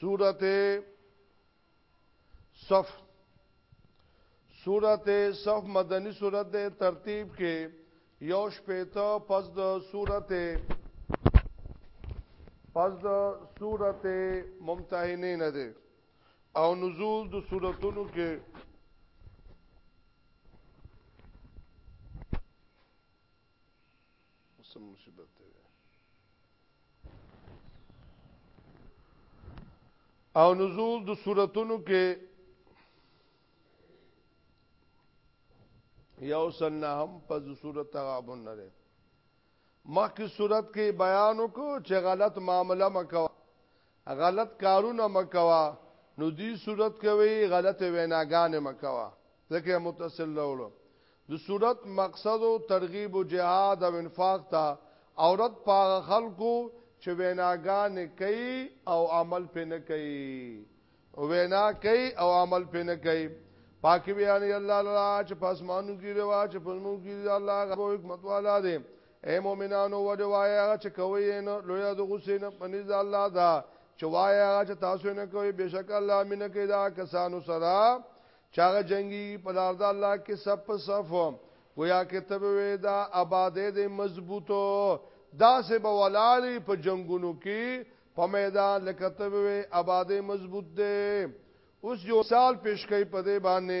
سورت صف سورت صف مدنی سورت دے ترتیب کې یوش پیتا پس د سورت پس د سورت ممتحنین ده او نزول د صورتونو کې سم مصیبت دی او نزول د صورتونو کې یو سنه هم په صورت تغابن نه لري مخکې صورت کې بیان وکړو چې غلط معاملې مکو غلط کارونه مه کوه نو دی صورت کې وی غلط ویناګانې مه کوه ځکه متصل لولو د صورت مقصد او ترغیب او جهاد او انفاق ته عورت پاغه خلکو چې ویناګانې کوي او عمل پې نه کوي وینا کوي او عمل پې نه کوي پاکی بیانی الله لالا چې پاسمانو کی روا چې پزمو کی الله غو حکمت والا دی اے مؤمنانو و دی وای هغه چې کوي نو لوی د غصې نه پنيز الله دا چې وای هغه چې تاسو نه کوي بشک الله مینه کوي دا کسانو سره چاغه جنگي په لار د الله کې سب په صف گویا کې تب وې دا آبادې دې مضبوطو دا سه به ولالي په جنگونو کې په میدان لکه تب وې آبادې مضبوط دې اوس یو سال پیش کوي په دې باندې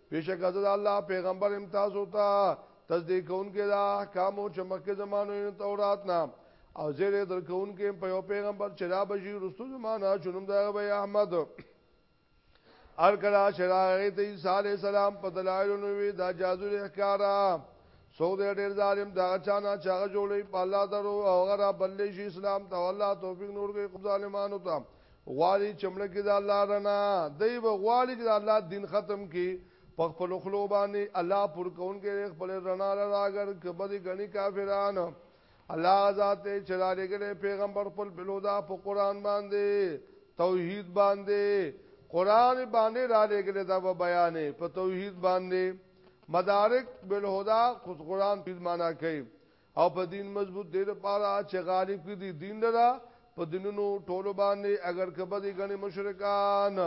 بشک از الله پیغمبر امتاز ہوتا تصدیق کوونکې دا احکام او چمکه زمانو ان تورات نام او زیر درکوونکې په یو پیغمبر چې را بشي رسو زمانہ چونم دا به احمد ار کلا شراغی ته عیسی علی السلام په دلایل نو وی دا جادو احکارا سو دې ډېر ظالم دا چانا چا جوړې په الله درو او غره بلې شي اسلام ته الله توفیق نور کې ظالمانو ته غواړي چې مړه کې د الله رنا دی به غواړي چې د الله دین ختم کی په خپل خلو باندې الله پر کون کې خپل رنا راګر کبدي غني کافران الله ذات چې را لګل پیغمبر خپل بلودا په قران باندې توحید باندې قران باندې را لګل دا به بیانې په توحید باندې مدارک بالهدى خود قران په معنا کوي او په دین مضبوط دې لپاره چې غالب کړي دي دین لرا په دینونو ټولو باندې اگر کبه دي غني مشرکان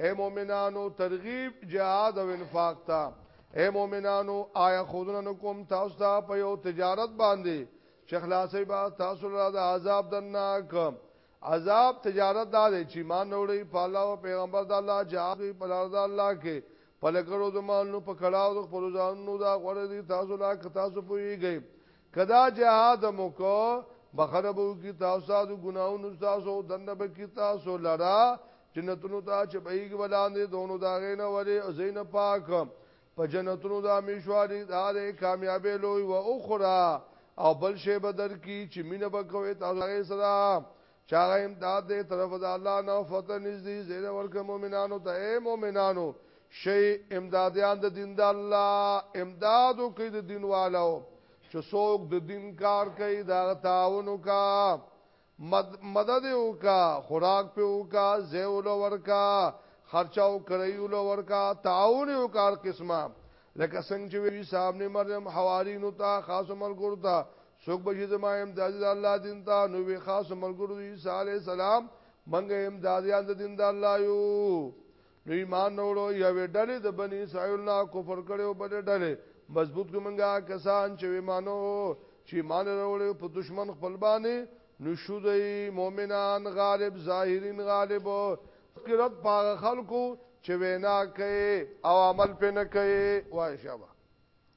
اے مؤمنانو ترغیب جهاد او انفاق ته اے مؤمنانو آیا خودنه نکوم تاسو ته په یو تجارت باندې چې خلاصې با تاسو را د عذاب دناک عذاب تجارت دا دی چې ایمان نه وړي په الله او پیغمبر د الله جهاد کوي په لار د الله کې په لګړو د مالونو په کړهو د خپل ځانونو دا غوړې دي تاسو لا که تاسو پوهیږئ کدا جهاد مو کو بخره بو کی تاسو د ګناونو تاسو دنه به کی تاسو لرا جنتونو ته چې بهیږي ولاندې دونو داغې نه وري زین پاک په جنتونو دا مشواري دا د کامیابې لوی و اخرى او بل شی بدر کی چې مینه بکوي تاسو هغه سره چاغه امداد دې طرف د الله نه فتح نږدې زیر ورک مؤمنانو ته اے مؤمنانو شی امدادیان د دین د الله امدادو کې د دین والو چې څوک د دین کار کوي دا تعاونو کا مد مدد وکا خوراک په وکا زیول ورکا خرچاو کړیول ورکا تعاون یو کار قسمه لکه څنګه چې وی صاحب نه مریم حوارین او تا خاص ملګرو ته څوک به زما امداد الله دین ته نو وی خاص ملګرو عیسی علی السلام منګه امدادیان د دین د الله یو نو ایمان نورو یوې ډلې د بنی اسرائیل نه کفر کړو بل ډلې مضبوط کومنګا کسان چې ایمانو چې ایمان وروړي په دشمن خپل باندې نشودای مؤمنان غالب ظاهرین غالب قرت پاغه خلکو چې وینا کوي او عمل پې نه کوي وای شابه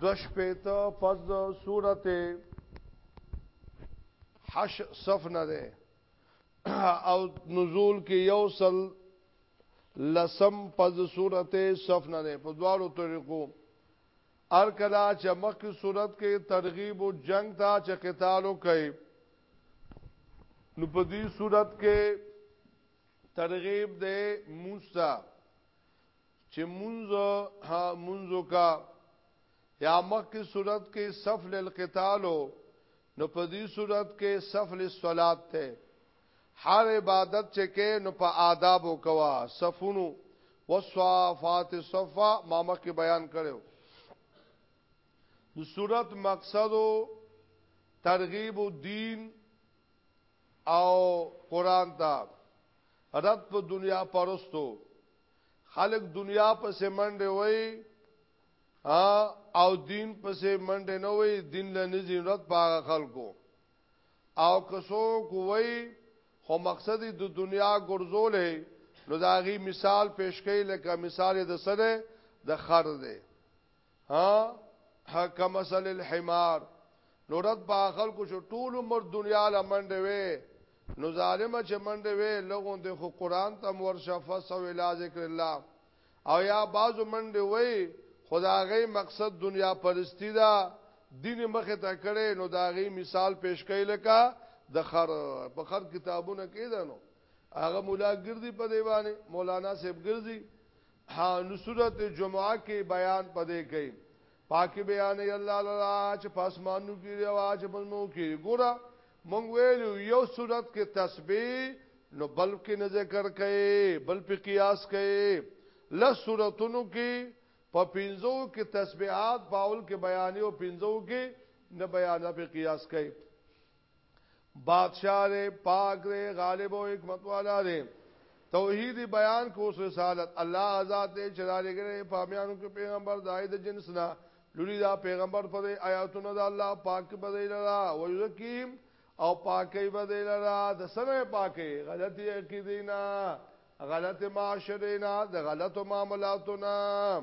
دوش پیتا پس دا صورت حش صف نه ده او نزول کې یو سل لسم پس دا صورت صف نه ده په دوارو طریقو ار کلا چې مخکې صورت کې ترغیب او جنگ تا چې قتالو کوي نو په دې صورت کې ترغیب ده موسی چې منځ ها منځو کا یا مخکې صورت کې صف للقتال نو په دې صورت کې صف للصلات ته هر عبادت چې کې نو په آداب وکوا صفونو وصفات صفا ما مخکې بیان کړو نو صورت مقصد ترغیب الدین او قران ته رد په دنیا پرستو خلق دنیا پسې منډه وای او دین پسې منډه نه وای دین لنی زینت باغ خلکو او کسو کوی خو مقصد د دنیا ګرځولې نو داغي مثال پیش کړي لکه مثال د سره د خر دی ها کمسل الحمار نو رد با خلکو شو ټول عمر دنیا لمنډه وي نو ظالم چې منډه وي لغون د خو قران تم ورشه فسو الی ذکر الله او یا بازو منډه وي خداغي مقصد دنیا پرستی دا دین مخه ته کړي نو داغي مثال پیش کړي لکه د خر په خر کتابونه کې ده نو هغه مولا ګرځي په دی باندې مولانا صاحب ګرځي ها نو سورت جمعه کې بیان پدې کوي پاکي بیان ای الله لالا چې پاسمانو کې دی واج بنو کې ګورا مونږ ویلو یو سورت کې تسبیح نو بل کې نه ذکر کوي بل په قیاس کوي لس سورتونو کې په پینځو کې تسبیحات باول کې بیان او پینځو کې نه بیان په قیاس کوي بادشاہ دې پاک دې غالب او حکمت والا دې توحید بیان کو سو رسالت الله ذات دې چلاله ګره پامیانو کې پیغمبر دای د جنس نه لوري دا پیغمبر پر آیاتونو د الله پاک بدایل را او یقین او پاکي بدایل را د سره پاکي غلطي عقیدینا غلط معاشره نه د غلط معاملاتو نه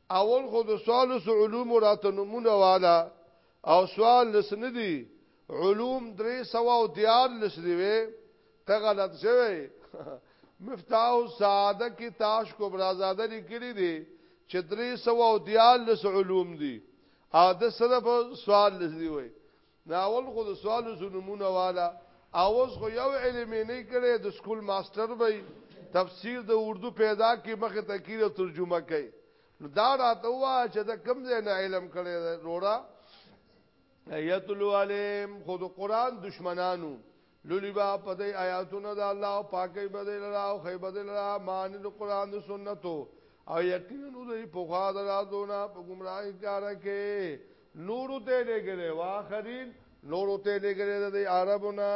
اول خو د سوالو سو علوم راته نمونه والا او سوال لس نه دی علوم درې سوا او دیار لس دی وی ته غلط شوی مفتاح السعاده کې تاش کو برازاده لیکلی دی چې درې سوا او دیار لس علوم دی او د صرف سوال لس دی وی نه اول خو د سوالو سو نمونه والا اوس خو یو علم یې نه کړي د سکول ماستر به تفسیر د اردو پیدا کی مخه تکیر او ترجمه کوي نو دا راته وا چې د کم ځای نه علم کړي وروړه یتلو علیم خود قران دشمنانو لولی با په دې آیاتونو د الله او پاکي بدل را او خی بدل را معنی د قران د سنتو او یقینا دوی په خوا د رازونه په گمراهی کار کې نور ته لګره واخرین نور ته لګره د عربونه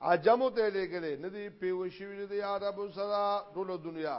عجمو ته لګره ندی پیوشوی د عربو سره ټول دنیا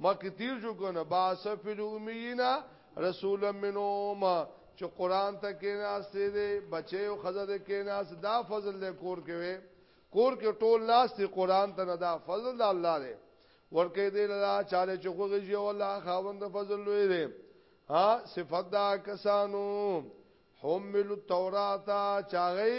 مکه تیر جو کنه باسف الامینا رسول منهم چې قران ته کې ناشته دي بچي او خزه دې کې ناس دا فضل له کور کې وي کور کې ټول ناس دي قران ته نه دا فضل د الله دی ورکه دې لا چاله چې خوږي یو الله خاوند فضل لوی دی ها صفات دا کسانو حمل التوراتا چاغي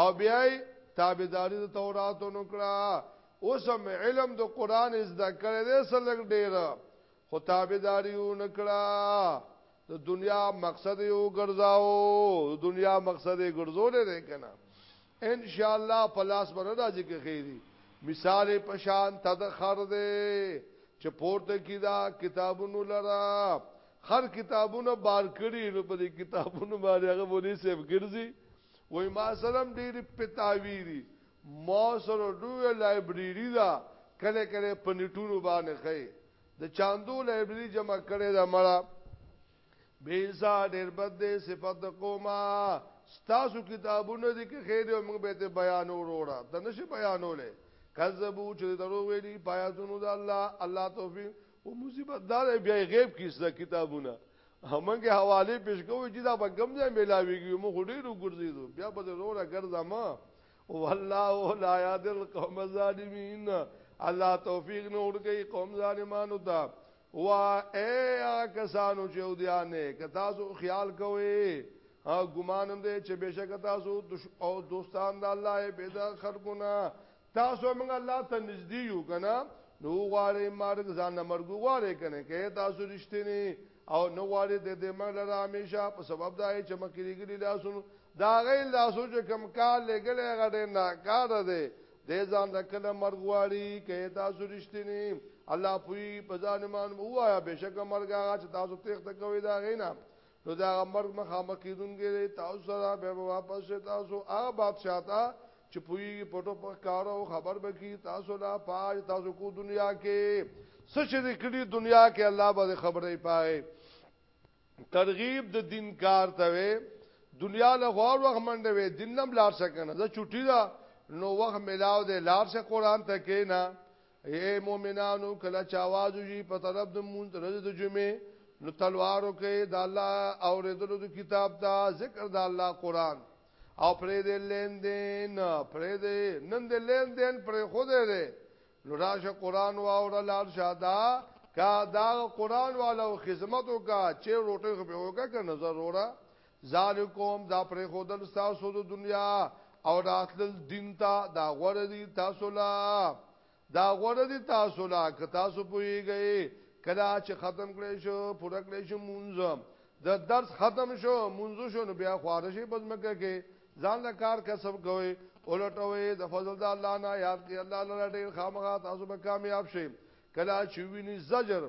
او بیا تابعداري د تورات نکړه اوس هم علم د قران زده کړی دی سلګ ډیر خو تابعداري نکړه د دنیا مقصد یو ګرځاو د دنیا مقصد یې ګرځولې ده کنه ان شاء الله پلاس بر راځي کې خیری مثال پشان تدخر ده چې پورته کیدا کتابونو لرا خر کتابونو بار کړی نو په دې کتابونو باندې هغه ونی سیف ګرځي وای ما سره هم ډېرې پتاوې دي، ما سره لویه لایبرېري ده، کله کله یې په نېټونو باندې ښیې. د چاندو لایبرېري جمع کړې ده مړه. بېسا ډېر بد دی صفت د قومه. ستاسو کتابونه دې که ښې دي او موږ به یې ته بیانو وروره، ته نه شې بیانولی. کذبو چې دوی دروغ ویلي په آیاتونو د الله، الله توفیق. خو مصیبت دا دی بیا یې غیب کړي ستا کتابونه. همنګه حواله پیش کوي چې دا به کم ځای ملاويږي مو خډيرو ګرځيدو بیا به زوره ګرځم والله لا یاد القوم الظالمین الله توفیق نور کوي قوم ظالمانو ته وا اے کسانو چې ودیانه که تاسو خیال کوئ ها ګمانم دې چې بشک تاسو او دوستان د الله پیدا خلقونه تاسو موږ الله ته نږدې یو کنه نو غواړي مرګ ځان نه مرګ غواړي کنه کې تاسو رښتینی او نو غواړي د دې مرګ لپاره همیشه په سبب دای چې مکه لري لاسونو دا غي لاسو چې کم کار لګلې غړې نه کار دی د ځان د کله مرګ غواړي کې تاسو رښتینی الله پوي په ځان ایمان وایا بشک مرګ هغه چې تاسو تخت کوي دا غینا نو دا مرګ مخامخ کیدونکې دی تاسو سره به واپس شي تاسو هغه بادشاہ ته چې پوی پټو په کار او خبر به کی تاسو لا پاج تاسو کو دنیا کې سچ دې کړي دنیا کې الله به خبرې پای ترغیب د دین کار ته وي دنیا له غوړ وخت منډه وي دینم لار سکنه زه چټی دا نو وخت ملاو دې لار سه قران ته کې نه اے مومنانو کله چې आवाज وشي په طرف د مونږ رز د جمعې نو تلوارو کې د الله او ردلو د کتاب ته ذکر د الله قران او پرې دې لین دین پرې دې نن دې لین دین پرې خو دې دې نو راشه قران او اور لار شادا کا دا قران والو خدمتو کا چې روټي خو به وکړه نظر وره ذالکم دا پرېښودل ستاسو د دنیا او راتلل دین ته دا غوړه دي تاسو لا دا غوړه دي تاسو لا که تاسو پوهیږئ کله چې ختم کړئ شو پوره کړئ شو مونږ د درس ختم شو مونږ شو نو بیا خوارشي بزمکه کې ځان له کار کسب کوي اولټوي د فضل د الله نه یاد کې الله لره ډیر خامخا تاسو به کامیاب شئ کله چې ویني زجر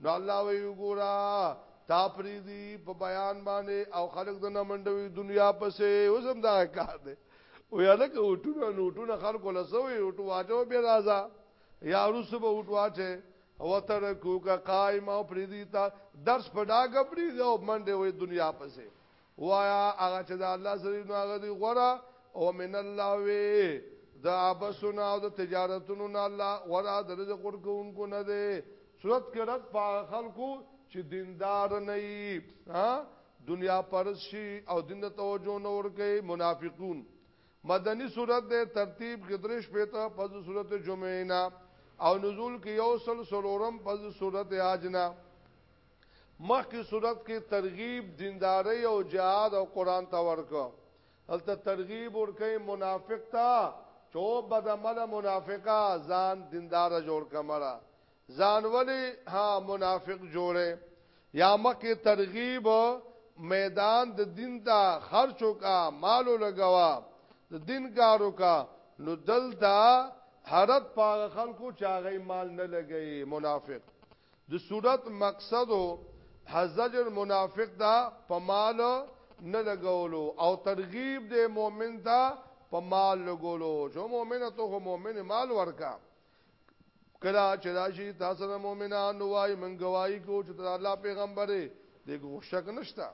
نو الله وی وګورا تا پریدي په بیان باندې او خلق د نمنډوي دنیا پسې اوسم دا کار دی او یاله که وټونه نوټونه خلکو لسوي او ټو واجو به راځه یا روس به وټواټه او تر کو کا قائم او پریدی تا درس پډاګه پریږه او منډه وې دنیا پسې وایا هغه چې د الله سره نو هغه دی غره او من الله وی دا ابسنا او د تجارتونو نه الله غره د رزق ورکوونکو نه دی صورت کې رد په خلکو چې دیندار نه وي ها دنیا پرس شي او دین ته توجه نه ورکي منافقون مدنی صورت د ترتیب کې درش پته پس صورت جمعه نه او نزول کې یو سل سلورم پس صورت اجنا مخکې صورت کې ترغیب دینداري او جهاد او قران ته ورکو هلته ترغیب ورکې منافق ته چو بدعمل منافقه ځان دیندار جوړ کمره ځان ولی ها منافق جوړه یا مکه ترغیب میدان د دین ته خرچو کا مالو لګوا د دین کارو کا نو دلتا حرت پاغه خلکو چاغې مال نه لګي منافق د سورت مقصد او حزجر منافق دا په مال نه لګولو او ترغیب د مؤمن دا په مال لګولو جو مؤمن ته هو مؤمن مال ورکا کلا چې راشي تاسو د مؤمنانو وای من گواہی کو چې الله پیغمبره دغه شک نشتا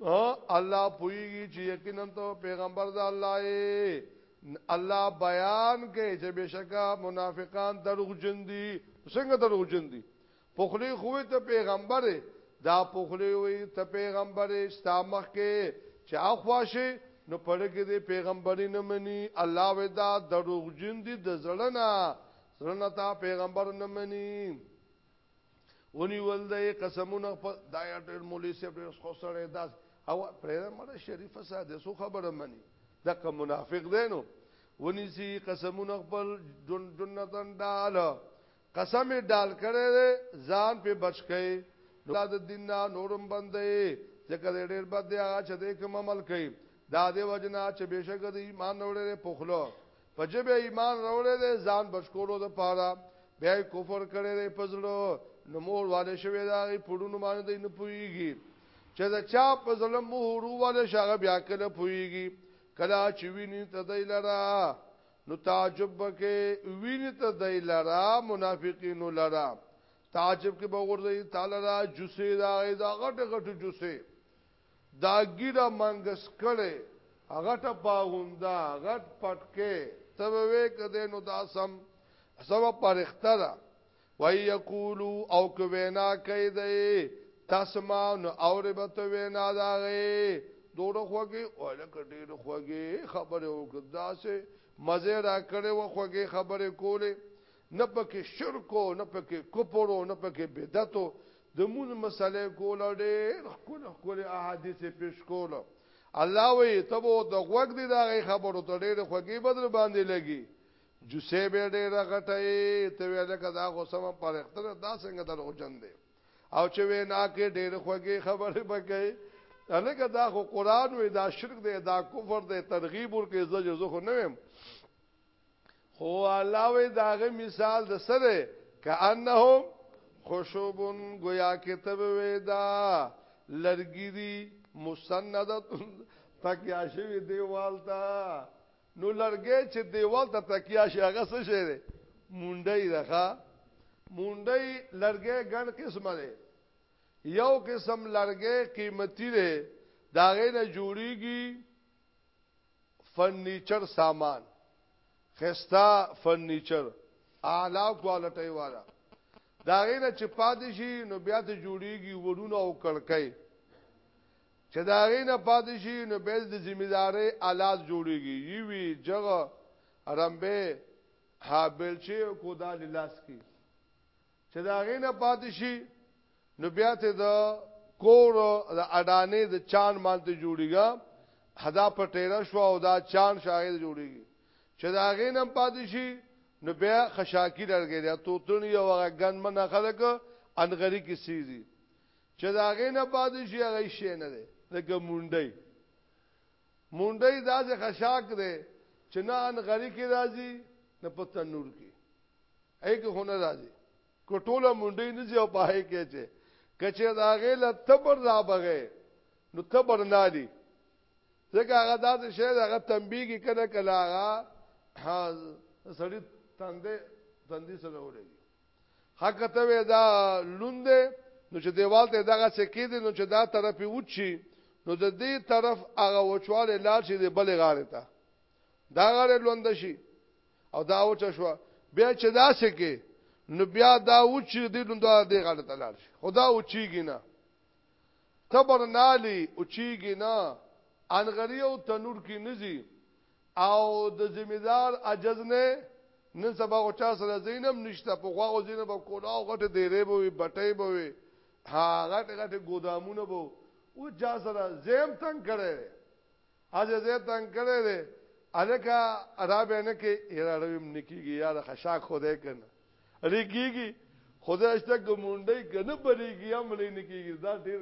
الله پویږي چې یقینا ته پیغمبر د الله الله بیان کوي چې بشکا منافقان دروغجن دي څنګه دروغجن دي پخلی خو ته پیغمبر دا پخلی وي ته پیغمبر استامخ کې چې اخواشه نو پړګې دې پیغمبري نه مني الله ودا دروغجن دي د زړه نه زړه ته پیغمبر نه مني اونی ول د قسمونه په دایا ډېر مولوی صاحب ډېر خو سره داس او پرې مړه شریفه ساده سو خبره مني دغه منافق دی نو ونی سي قسمونه خپل جن جنتن ډال قسم ډال کړي ځان په بچ کړي نو د دین نورم بندې ځکه ډېر بد دی هغه چې د کوم عمل کوي دا دی وجنا چې بشک د ایمان اورې پخلو په ژبه ایمان راوړی دی ځان بچ کولو د پاره بیا یې کفر کړی دی په زړه نو مهر والې شوی دا غي پړونو باندې دی نه پويږي چې دا چا په زړه مهر والې شغه بیا کله پويږي کله چې ویني ته دی لرا نو تعجب وکي ویني ته دی لرا منافقین لرا تعجب کې به ورځي تعالی را جوسه دا غي دا غټ غټ جوسه دا ګیډه منګس کړی غټه پاغونده غټ پټکی ته به وې کده نو دا سم سم پرخته ده وای یقولو او کو وینا کوي دی تسمع نو اوربت وینا دا غي دوره خوږي او لکه ډېر خوږي خبره وکړه سه مزه را کړې و خوږي خبره کوله نه پکې شرک وو، نه پکې کفر وو، نه پکې بدعت وو، د لمونځ مسئله یې کوله، ډېر ښکلي ښکلي احادیث یې پېش کول، الله وایي، ته به ورته غوږ دې د هغوی خبرو ته، ډېرې خوږې به در باندې لګي، جوسه به یې ډېره غټه وي، ته وایې لکه دا خو سمه پرښته ده، دا څنګه دروغجن دی، او چې وینا کوي ډېرې خوږې خبرې به کوي، هلکه دا خو قرآن وایي، دا شرک دی، دا کفر دی، ترغیب ورکوي، زجر، زه خو نه وایم. خو الله وی داغه مثال د سره کانهم خشوبن گویا کتب ویدا لرګی دی مسندت تکیا شوی دیوال تا نو لرګی چې دیوال ته تکیا شي هغه څه شي دی مونډي دغه مونډي لرګی ګڼ قسمه دی یو قسم لرګی قیمتي دی داغه نه جوړیږي فرنیچر سامان خستا فرنیچر اعلی کوالټي والا دا غینه چې پاتې شي نو بیا ته جوړیږي ورونه او کړکۍ چې دا غینه پاتې شي نو بیا د ذمہ داري آلات جوړیږي یوي جغه رمبه ها بلچه کو دا لاس کی چې د هغې نه پاتې شي نو بیا ته د کور د اډانې د چان مانته جوړیږي حدا په ټیره شو او دا چان شاهد جوړیږي چې د هغې نه پاتې شي نو بیا خشاکی درګې دا توتنی او هغه ګن من خلک انغری کې سیزي چې د هغې نه پاتې شي هغه شي نه ده لکه مونډي مونډۍ داسې خشاک دی چې نه ان غري کې راځي نه په تنور کې اې کې هونه راځي کټوله مونډۍ نه ځي او پای کې چې کچې داغه له تبر را بغې نو تبر نه دي ځکه هغه داسې شی هغه تنبیه کې کله کله هغه سړی تندې تندې سره ولګي حق ته وې دا لوند نو چې دیوال ته دغه سکه دي نو چې دا طرف وچی نو د دې طرف هغه وچواله لار شي د بل غاړه ته دا غاړه لوند شي او دا وچ شو بیا چې دا سکه نو بیا دا وچ دي نو دا دې غاړه ته لار شي خدا وچیږي نه تبر نالی وچیږي نه انغری او تنور کې نزي او د ذمه دار عجز نه نن سبا او چا سره زینم نشته په خوا او زینب او کولا او غټه دیرې به وي بټې به وي ها غټه غټه ګودامونه به او چا سره زیم تنگ کړي اځ زه تنگ کړي دي الکه ادا به نه کې ایراړویم نکیږي یار خشاک خدای کنه ریګیږي خدای شته ګمونډي کنه بریږي هم لې نکیږي دا ډیر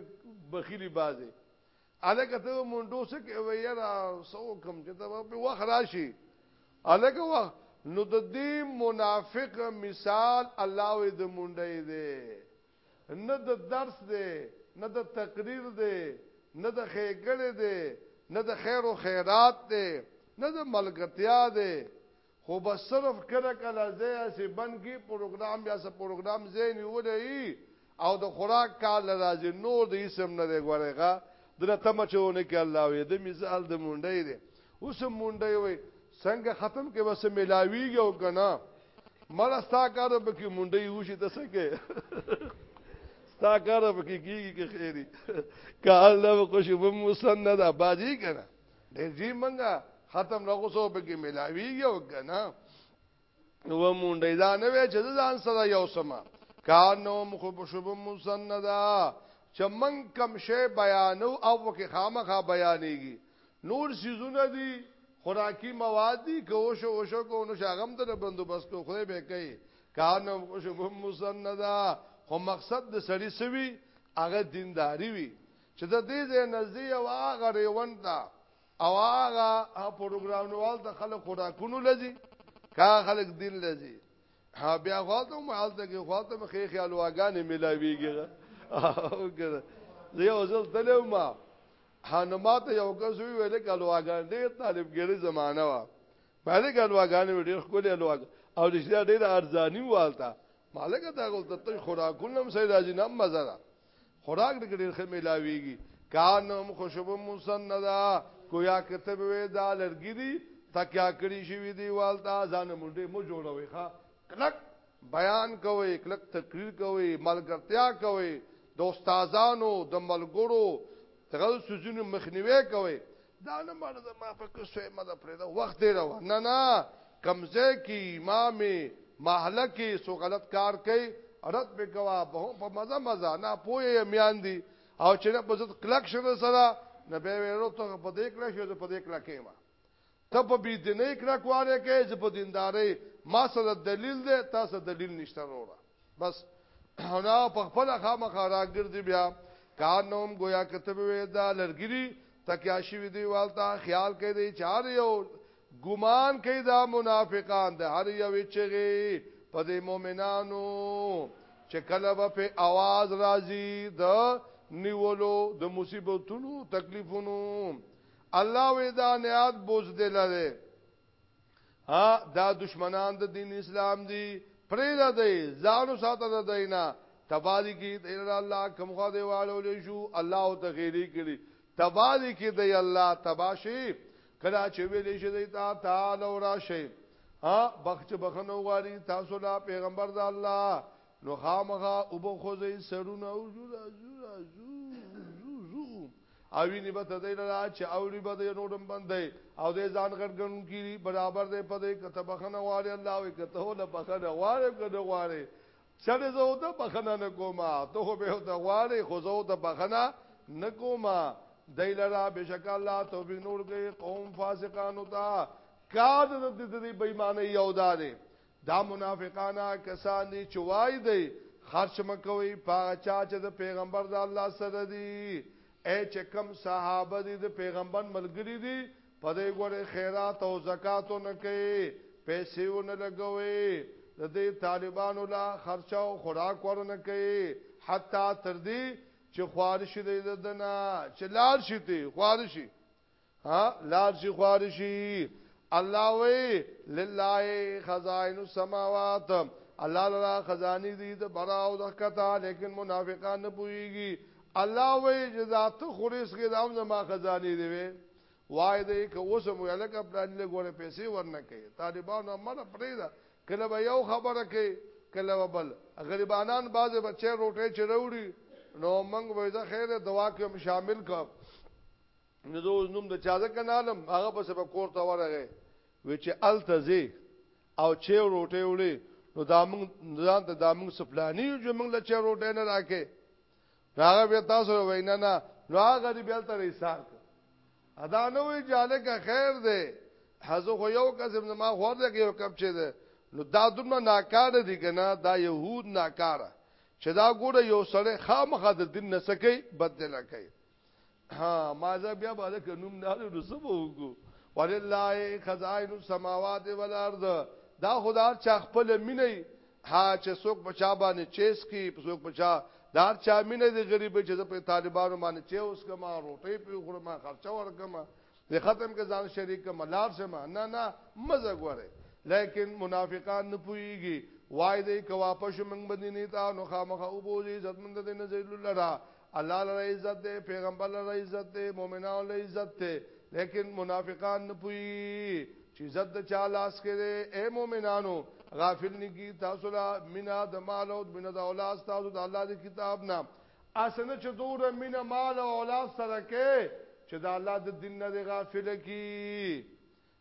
بخیلی بازه الګ ته مونډو څه کې وې یرا سو کم چې دا په وخت راشي الګ وخت نو د دې منافق مثال الله وې د مونډې دې نه د درس دې نه د تقریر دې نه د خېګړې دې نه د خیر او خیرات دې نه د ملګرتیا دې خو بس صرف کله کله ځای هسې بند کړي پروګرام یا څه پروګرام ځای نیولی وي او د خوراک کار له راځي نور د هیڅ هم نه دی ګورئ ښه دله تمه چې ونه کړي الله وي د مثال د مونډۍ دی اوس هم مونډۍ وایي څنګه ختم کې بس ملاویږي او که نه مړه ستا کار به کې مونډۍ وشي ته څه کوې ستا کار به کې کېږي که خیري که الله به خوشي به مسند ده باجي که نه دې جی منګه ختم رغوسو به کې ملاویږي او کنه و مونډې دا نه وې چې ځان سره یو سما کانو مخ په شوب مسندا چې من کم شی بیانو او کې خامخا بیانېږي نور سيزونه دي خوراکي مواد دي کوشو وشو کو نو شاغم ته بندوبست کو خو به کوي کانو مخ شوب مسندا خو مقصد د سړی سوي هغه دینداری وي چې د دې ځای نزدې یو هغه ریوند ده او هغه پروګراموال ته خلک خوراکونو لذي کا خلک دین لذي ها بیا غواته مالته کې غواته مخې خیال واګانې ملاويږي وګوره زه یو ځل تلم ما هنمات یو کس وی ویل کلو واګان ډېر طالبګری زمانہ وا باندې کلو واګان ډېر خپل کلو واګ او رښتیا ډېر ارزانی والتا مالګه دا غلطه خوراکونه هم سي راځي نه مزه خوراک دې ډېر ښه ملاويږي کانم خوشب مسندا کویا کتب وې دا لرګي دي تکیا کړی شوی دی والدا ځان مونډه مو جوړوي ښا کلک بیان کوي کلک تقریر کوي ملګرتیا کوي د استادانو د ملګرو تغل سجن مخنیوي کوي دا نه مړه ده ما په کوسه مده پرېده وخت دی راو نه نه کمزه کی امام محله کې سو غلط کار کوي رد به کوا به په مزه مزه نه پوهه میان دي او چې نه بزت کلک شوه سره نه به ورو ته په دې کړه شو په دې کړه کې ما ته په بي دینه کړه کواره کې چې په دینداري ما سره دلیل ده تاسو دلیل نشته وروره بس هنا په خپل خامخا راګرځي بیا کانوم گویا کتب وې دا لرګری تکیا شي وی دی والتا خیال کوي دی چار یو ګمان کوي دا منافقان د هر یو چغي په دې مؤمنانو چې کله په आवाज راځي د نیولو د مصیبتونو تکلیفونو الله وې دا نیات بوج دی لره ها دا دشمنان د دین اسلام دی پرې ده دی ځانو ساته ده دینا تبادی کی دی الله کوم خو دی والو لشو الله او تغیری کړي تبادی کی دی الله تباشی کلا چې ویلې شي دی تا تعالی او راشي ها بخچ بخنو غاری تاسو لا پیغمبر د الله نو خامخا او به خوځي سرونه او زو زو زو زو زو او ویني به تدې لرا چې اوري به دې نورم بندې او دې ځان غړګن کیری برابر دې پدې کته بخنه واره الله وي کته ولا بخنه واره کنه واره چره زو ته بخنه نه کوما ته به ته واره خو زو ته بخنه نه کوما دې لرا بشک الله توبې نور کوي قوم فاسقانو ته کار د دې بېمانه یو داري دا منافقانا کسان دي چې وای دی خرچ مکوي پاغه چا چې د پیغمبر د الله سره دي اے چې کم صحابه دي د پیغمبر ملګری دي په دې ګوره خیرات او زکات نه کوي پیسې ونه لګوي د دې طالبانو لا خرچ او خوراک ورنه کوي حتی تر دې چې خوارشي دې ددنه چې لار شي ته خوارشي ها لار شي خوار شي الله وی لله خزائن السماوات الله لرا خزانی دي د براو د کتا لیکن منافقان نه پويږي الله وی جزا ته خوريس کې دام زما خزانی دی وی وای دې که اوس مو الک پلان له ګوره پیسې ورنه کوي طالبانو امر پرې دا کله به یو خبره کوي کله بل غریبانان باز بچي روټه چروړي نو منګ وای دا خیر دوا کې شامل کړ نو زه اوس نوم د چا ځکه نه علم هغه په سبا کور ته ورغه وی چې ال تزي او چې روټه وړي نو دا موږ ځان ته دا موږ سپلانی یو چې موږ له چې روټه نه راکې هغه بیا تاسو وینا نه نو هغه دې بیا تر ایثار ادا نو وی جاله کا خیر ده حزو خو یو قسم زما خور ده یو کپ چې ده نو دا دومره ناکاره دي کنه دا يهود ناکاره چې دا ګوره یو سړی خامخا د دین نسکه بدل کوي ها ما زه بیا باندې کنوم نه لرو سبو کو ولله خزائن السماوات والارض دا خدا چا خپل مینه ها چې څوک بچا باندې چیس کی څوک بچا دار چا مینه دی غریب چې په طالبانو باندې چې اوس کما روټي په خور ما خرچه ورکم د ختم کې ځان شریک کما لار سم نه نه مزه غوره لیکن منافقان نه پويږي وای دې کو واپس موږ مدینه ته نو خامخه او بوزي عزتمند دې نزل لرا الله لره عزت ده پیغمبر لره عزت ده مؤمنانو لره عزت ده لیکن منافقان نه پوي چې عزت د چا لاس کې ده اے مؤمنانو غافل نه کی تاسو لا مینا د مال او مینا د اولاد تاسو د الله د کتاب نه اسنه چې دور مینا مال او اولاد سره کې چې د الله د دین نه غافل کی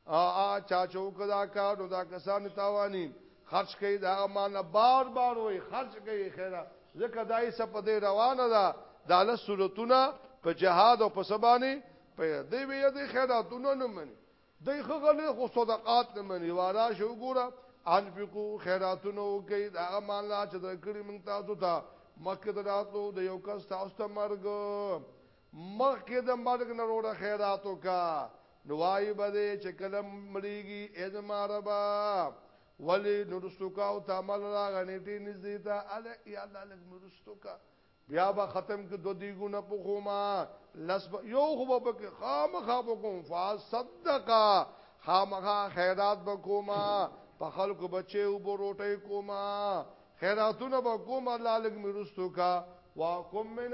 ا ا چا چوک دا کار نو دا کسان تاوانی خرج کئ دا مان بار بار وای خرج کئ خیره ځکه دای څه په دې روانه ده دا له صورتونه په جهاد او په سبانی په دې وی دې خیراتونه نه مني دای خو غلې خو صدقات نه مني وارا شو ګوره انفقو خیراتونه وکي دا مان لا چې درکړي مونږ تاسو ته مکه دراتو د یو کس تاسو ته مرګ مخکې د مرګ نه وروره خیرات وکړه نو وایي به دې چې کله مړېږي ای زما ربه ولې نو وروسته کا او تا مل راغه نیټې نږدې ته هله یا الله لږ مې وروسته کا بیا به ختم کې دو دیګونه په خوما لس به یو خو به پکې خامخا به کوم فاصدقا خامخا خیرات به کوما په خلکو بچي او بروټي کوما خیراتونه به کوم الله لګ مرستو کا واقم من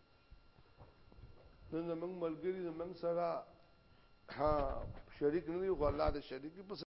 نن زمنګ ملګری زمنګ سره ها شریک نه دی خو الله دې شریک